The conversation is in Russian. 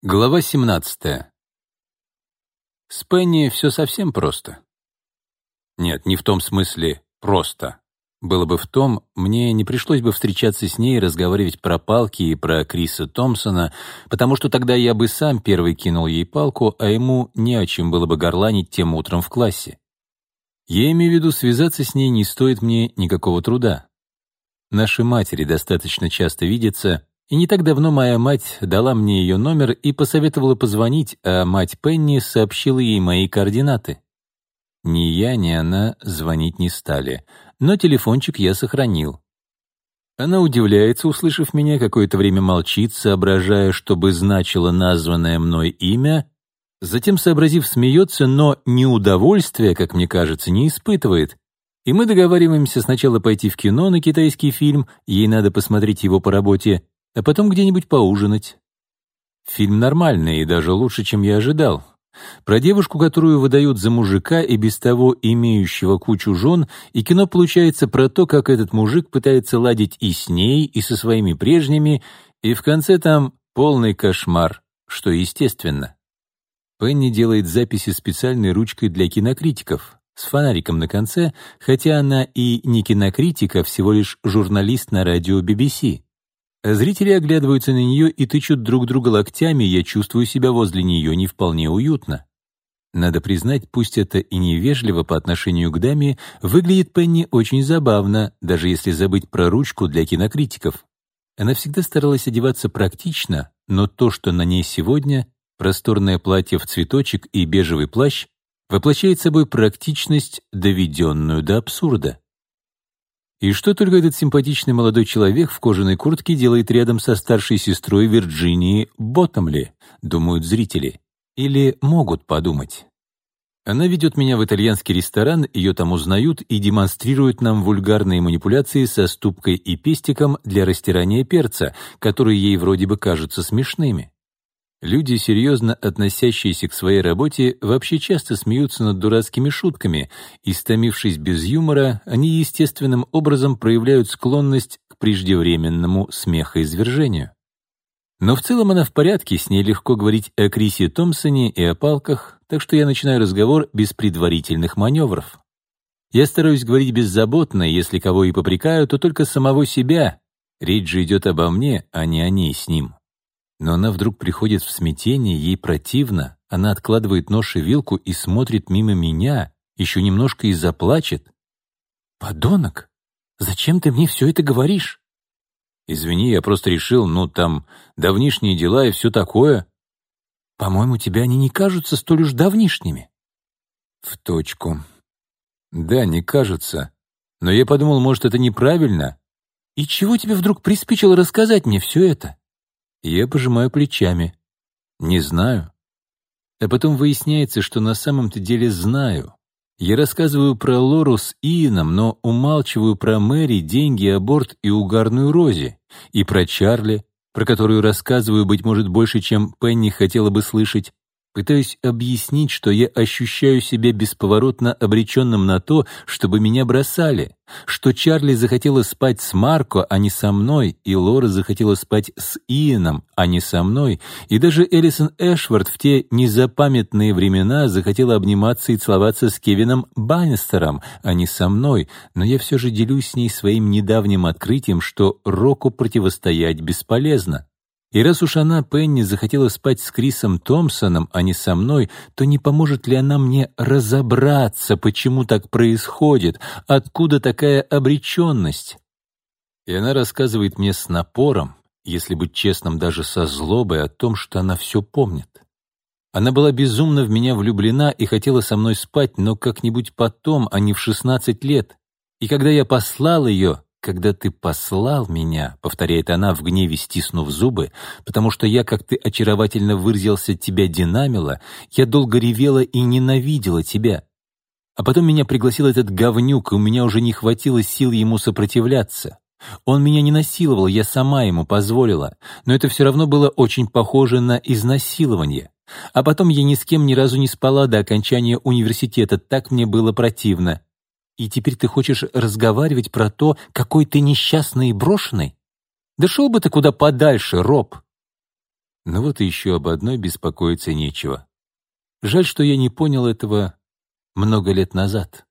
Глава 17. С Пенни все совсем просто. Нет, не в том смысле «просто». Было бы в том, мне не пришлось бы встречаться с ней и разговаривать про палки и про Криса Томпсона, потому что тогда я бы сам первый кинул ей палку, а ему не о чем было бы горланить тем утром в классе. Я имею в виду, связаться с ней не стоит мне никакого труда. Наши матери достаточно часто видятся — и не так давно моя мать дала мне ее номер и посоветовала позвонить, а мать Пенни сообщила ей мои координаты. Ни я, ни она звонить не стали, но телефончик я сохранил. Она удивляется, услышав меня, какое-то время молчит, соображая, чтобы значило названное мной имя, затем, сообразив, смеется, но неудовольствия, как мне кажется, не испытывает. И мы договариваемся сначала пойти в кино на китайский фильм, ей надо посмотреть его по работе, а потом где-нибудь поужинать. Фильм нормальный и даже лучше, чем я ожидал. Про девушку, которую выдают за мужика и без того имеющего кучу жен, и кино получается про то, как этот мужик пытается ладить и с ней, и со своими прежними, и в конце там полный кошмар, что естественно. Пенни делает записи специальной ручкой для кинокритиков, с фонариком на конце, хотя она и не кинокритика, всего лишь журналист на радио BBC. Зрители оглядываются на нее и тычут друг друга локтями, я чувствую себя возле нее не вполне уютно. Надо признать, пусть это и невежливо по отношению к даме, выглядит Пенни очень забавно, даже если забыть про ручку для кинокритиков. Она всегда старалась одеваться практично, но то, что на ней сегодня, просторное платье в цветочек и бежевый плащ, воплощает собой практичность, доведенную до абсурда. И что только этот симпатичный молодой человек в кожаной куртке делает рядом со старшей сестрой Вирджинии Боттомли, думают зрители. Или могут подумать. Она ведет меня в итальянский ресторан, ее там узнают и демонстрируют нам вульгарные манипуляции со ступкой и пестиком для растирания перца, которые ей вроде бы кажутся смешными. Люди, серьезно относящиеся к своей работе, вообще часто смеются над дурацкими шутками, и, стомившись без юмора, они естественным образом проявляют склонность к преждевременному смехоизвержению. Но в целом она в порядке, с ней легко говорить о Крисе Томпсоне и о палках, так что я начинаю разговор без предварительных маневров. Я стараюсь говорить беззаботно, если кого и попрекаю, то только самого себя. Речь же идет обо мне, а не о ней с ним. Но она вдруг приходит в смятение, ей противно, она откладывает нож и вилку и смотрит мимо меня, еще немножко и заплачет. «Подонок, зачем ты мне все это говоришь?» «Извини, я просто решил, ну, там, давнишние дела и все такое». «По-моему, тебя они не кажутся столь уж давнишними». «В точку». «Да, не кажется. Но я подумал, может, это неправильно». «И чего тебе вдруг приспичило рассказать мне все это?» Я пожимаю плечами. Не знаю. А потом выясняется, что на самом-то деле знаю. Я рассказываю про Лору с Иеном, но умалчиваю про Мэри, деньги, аборт и угарную Рози. И про Чарли, про которую рассказываю, быть может, больше, чем Пенни хотела бы слышать пытаюсь объяснить, что я ощущаю себя бесповоротно обреченным на то, чтобы меня бросали, что Чарли захотела спать с Марко, а не со мной, и Лора захотела спать с Иеном, а не со мной, и даже Элисон Эшвард в те незапамятные времена захотела обниматься и целоваться с Кевином Баннистером, а не со мной, но я все же делюсь с ней своим недавним открытием, что Року противостоять бесполезно. И раз уж она, Пенни, захотела спать с Крисом Томпсоном, а не со мной, то не поможет ли она мне разобраться, почему так происходит, откуда такая обреченность? И она рассказывает мне с напором, если быть честным, даже со злобой, о том, что она все помнит. Она была безумно в меня влюблена и хотела со мной спать, но как-нибудь потом, а не в 16 лет. И когда я послал ее, когда ты послал меня, — повторяет она, в гневе стиснув зубы, — потому что я, как ты очаровательно выразился, тебя динамила, я долго ревела и ненавидела тебя. А потом меня пригласил этот говнюк, и у меня уже не хватило сил ему сопротивляться. Он меня не насиловал, я сама ему позволила, но это все равно было очень похоже на изнасилование. А потом я ни с кем ни разу не спала до окончания университета, так мне было противно. И теперь ты хочешь разговаривать про то, какой ты несчастный и брошенный? Да шел бы ты куда подальше, Роб!» Ну вот и еще об одной беспокоиться нечего. Жаль, что я не понял этого много лет назад.